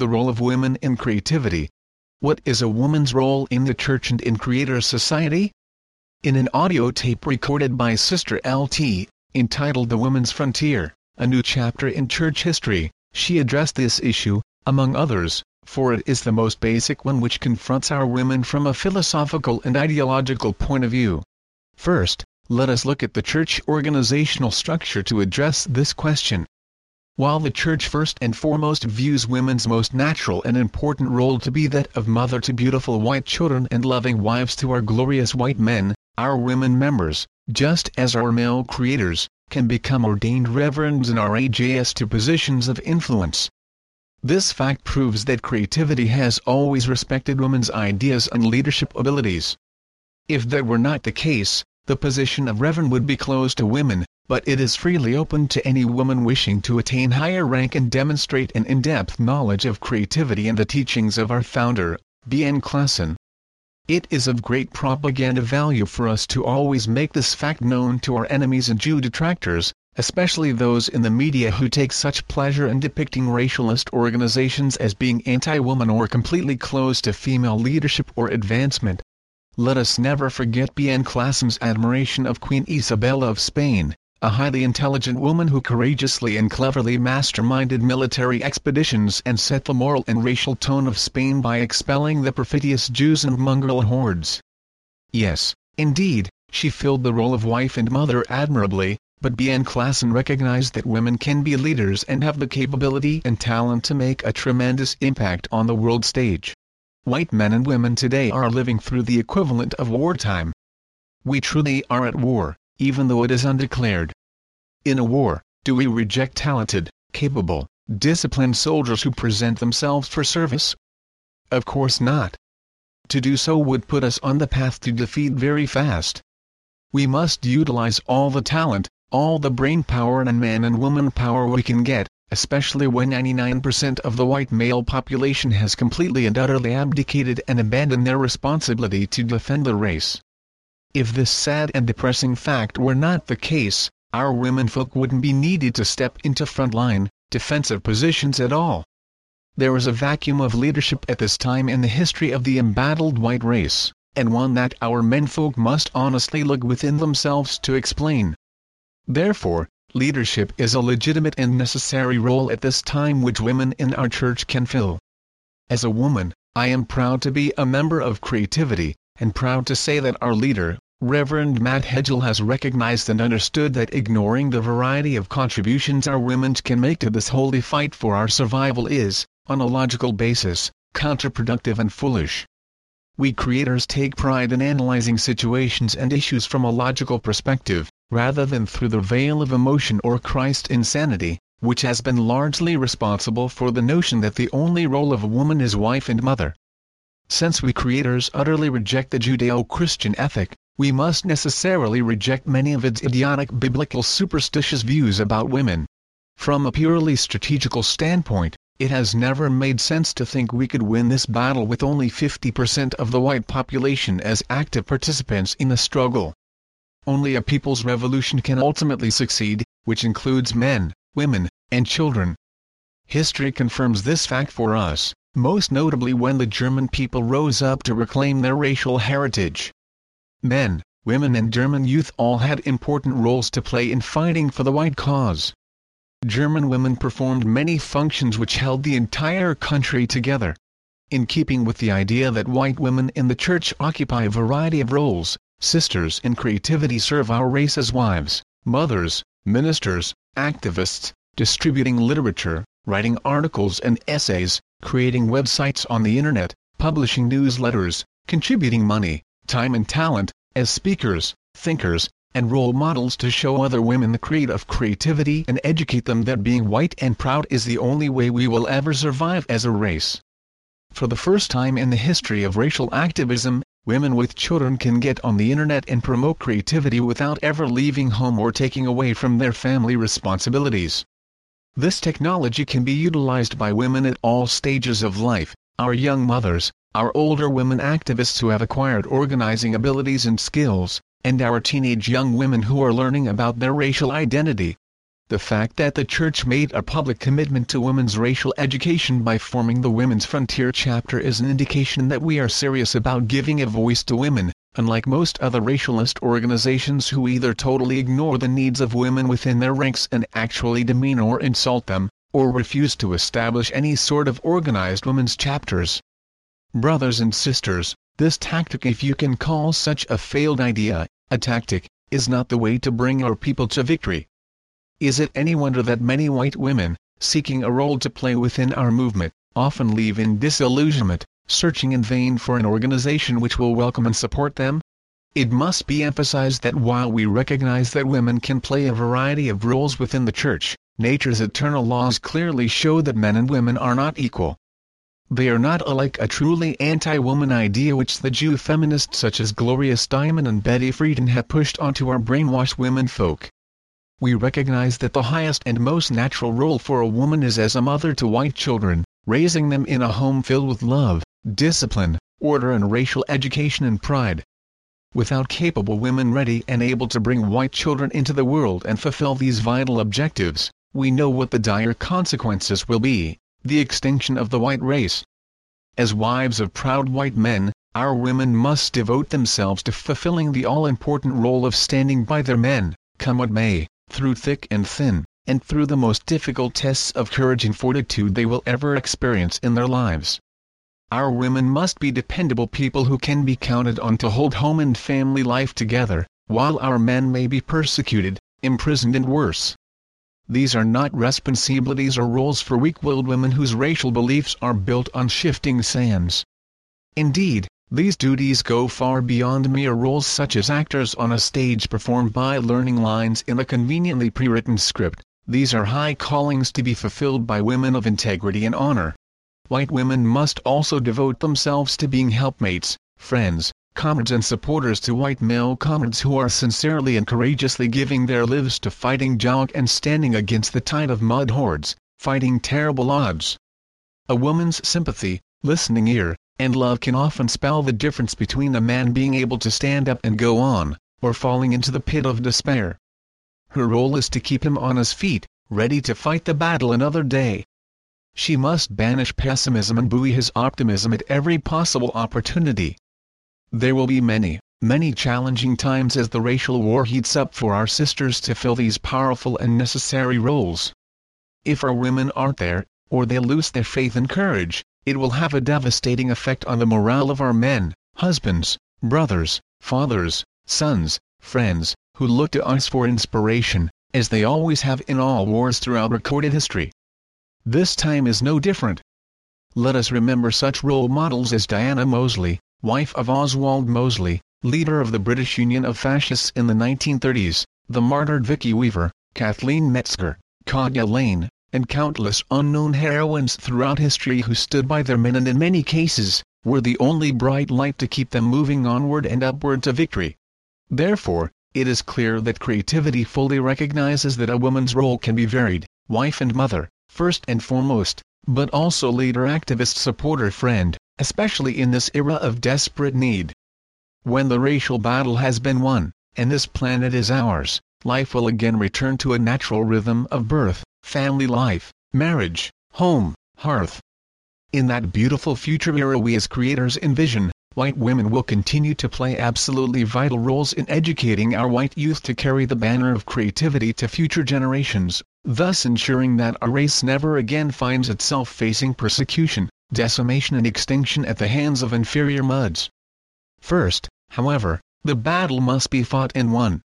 The role of women in creativity. What is a woman's role in the church and in creator society? In an audio tape recorded by Sister LT, entitled The Women's Frontier, a new chapter in church history, she addressed this issue, among others, for it is the most basic one which confronts our women from a philosophical and ideological point of view. First, let us look at the church organizational structure to address this question. While the church first and foremost views women's most natural and important role to be that of mother to beautiful white children and loving wives to our glorious white men, our women members, just as our male creators, can become ordained reverends in our AJS to positions of influence. This fact proves that creativity has always respected women's ideas and leadership abilities. If that were not the case, the position of Reverend would be closed to women, but it is freely open to any woman wishing to attain higher rank and demonstrate an in-depth knowledge of creativity and the teachings of our founder, B.N. Klassen. It is of great propaganda value for us to always make this fact known to our enemies and Jew detractors, especially those in the media who take such pleasure in depicting racialist organizations as being anti-woman or completely closed to female leadership or advancement. Let us never forget B.N. Klassen's admiration of Queen Isabella of Spain, a highly intelligent woman who courageously and cleverly masterminded military expeditions and set the moral and racial tone of Spain by expelling the perfidious Jews and mongrel hordes. Yes, indeed, she filled the role of wife and mother admirably, but B.N. Klassen recognized that women can be leaders and have the capability and talent to make a tremendous impact on the world stage. White men and women today are living through the equivalent of wartime. We truly are at war, even though it is undeclared. In a war, do we reject talented, capable, disciplined soldiers who present themselves for service? Of course not. To do so would put us on the path to defeat very fast. We must utilize all the talent, all the brain power and man and woman power we can get, especially when 99% of the white male population has completely and utterly abdicated and abandoned their responsibility to defend the race. If this sad and depressing fact were not the case, our womenfolk wouldn't be needed to step into frontline, defensive positions at all. There is a vacuum of leadership at this time in the history of the embattled white race, and one that our menfolk must honestly look within themselves to explain. Therefore, leadership is a legitimate and necessary role at this time which women in our church can fill. As a woman, I am proud to be a member of Creativity, and proud to say that our leader, Reverend Matt Hedgel has recognized and understood that ignoring the variety of contributions our women can make to this holy fight for our survival is, on a logical basis, counterproductive and foolish. We creators take pride in analyzing situations and issues from a logical perspective, rather than through the veil of emotion or Christ insanity, which has been largely responsible for the notion that the only role of a woman is wife and mother. Since we creators utterly reject the Judeo-Christian ethic, we must necessarily reject many of its idiotic biblical superstitious views about women. From a purely strategical standpoint, it has never made sense to think we could win this battle with only 50% of the white population as active participants in the struggle. Only a people's revolution can ultimately succeed, which includes men, women, and children. History confirms this fact for us, most notably when the German people rose up to reclaim their racial heritage. Men, women and German youth all had important roles to play in fighting for the white cause. German women performed many functions which held the entire country together. In keeping with the idea that white women in the church occupy a variety of roles, sisters in creativity serve our race as wives, mothers, ministers, activists, distributing literature, writing articles and essays, creating websites on the internet, publishing newsletters, contributing money, time and talent, as speakers, thinkers, and role models to show other women the creed of creativity and educate them that being white and proud is the only way we will ever survive as a race. For the first time in the history of racial activism, women with children can get on the internet and promote creativity without ever leaving home or taking away from their family responsibilities. This technology can be utilized by women at all stages of life, our young mothers, our older women activists who have acquired organizing abilities and skills, and our teenage young women who are learning about their racial identity. the fact that the Church made a public commitment to women's racial education by forming the Women's Frontier chapter is an indication that we are serious about giving a voice to women, unlike most other racialist organizations who either totally ignore the needs of women within their ranks and actually demean or insult them, or refuse to establish any sort of organized women's chapters. Brothers and sisters, this tactic if you can call such a failed idea, a tactic, is not the way to bring our people to victory. Is it any wonder that many white women, seeking a role to play within our movement, often leave in disillusionment, searching in vain for an organization which will welcome and support them? It must be emphasized that while we recognize that women can play a variety of roles within the church, nature's eternal laws clearly show that men and women are not equal. They are not alike a truly anti-woman idea which the Jew feminists such as Gloria Steinem and Betty Friedan have pushed onto our brainwashed women folk we recognize that the highest and most natural role for a woman is as a mother to white children, raising them in a home filled with love, discipline, order and racial education and pride. Without capable women ready and able to bring white children into the world and fulfill these vital objectives, we know what the dire consequences will be, the extinction of the white race. As wives of proud white men, our women must devote themselves to fulfilling the all-important role of standing by their men, come what may through thick and thin, and through the most difficult tests of courage and fortitude they will ever experience in their lives. Our women must be dependable people who can be counted on to hold home and family life together, while our men may be persecuted, imprisoned and worse. These are not responsibilities or roles for weak-willed women whose racial beliefs are built on shifting sands. Indeed, these duties go far beyond mere roles such as actors on a stage performed by learning lines in a conveniently pre-written script, these are high callings to be fulfilled by women of integrity and honor. White women must also devote themselves to being helpmates, friends, comrades and supporters to white male comrades who are sincerely and courageously giving their lives to fighting ZOG and standing against the tide of mud hordes, fighting terrible odds. A woman's sympathy, listening ear, and love can often spell the difference between a man being able to stand up and go on, or falling into the pit of despair. Her role is to keep him on his feet, ready to fight the battle another day. She must banish pessimism and buoy his optimism at every possible opportunity. There will be many, many challenging times as the racial war heats up for our sisters to fill these powerful and necessary roles. If our women aren't there, or they lose their faith and courage, it will have a devastating effect on the morale of our men, husbands, brothers, fathers, sons, friends, who look to us for inspiration, as they always have in all wars throughout recorded history. This time is no different. Let us remember such role models as Diana Mosley, wife of Oswald Mosley, leader of the British Union of Fascists in the 1930s, the martyred Vicki Weaver, Kathleen Metzger, Claudia Lane, and countless unknown heroines throughout history who stood by their men and in many cases, were the only bright light to keep them moving onward and upward to victory. Therefore, it is clear that creativity fully recognizes that a woman's role can be varied, wife and mother, first and foremost, but also leader activist supporter friend, especially in this era of desperate need. When the racial battle has been won, and this planet is ours, life will again return to a natural rhythm of birth, family life, marriage, home, hearth. In that beautiful future era we as creators envision, white women will continue to play absolutely vital roles in educating our white youth to carry the banner of creativity to future generations, thus ensuring that a race never again finds itself facing persecution, decimation and extinction at the hands of inferior muds. First, however, the battle must be fought and won.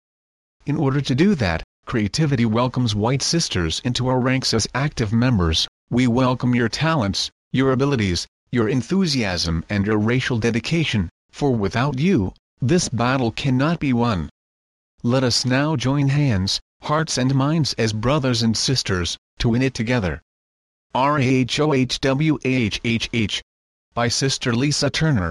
In order to do that, Creativity welcomes white sisters into our ranks as active members. We welcome your talents, your abilities, your enthusiasm and your racial dedication, for without you, this battle cannot be won. Let us now join hands, hearts and minds as brothers and sisters, to win it together. R-A-H-O-H-W-A-H-H-H by Sister Lisa Turner